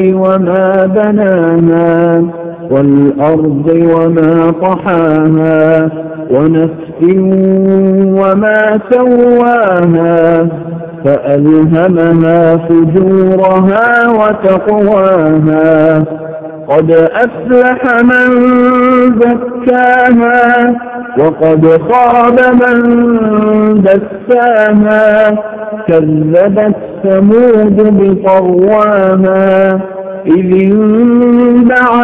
وما بناها والأرض وما طحاها ونفس وما سواها فألهمها فجورها وتقواها قد أفلح من زكاها وقد خاب من دساها كذبت ثمود بطرواها إذ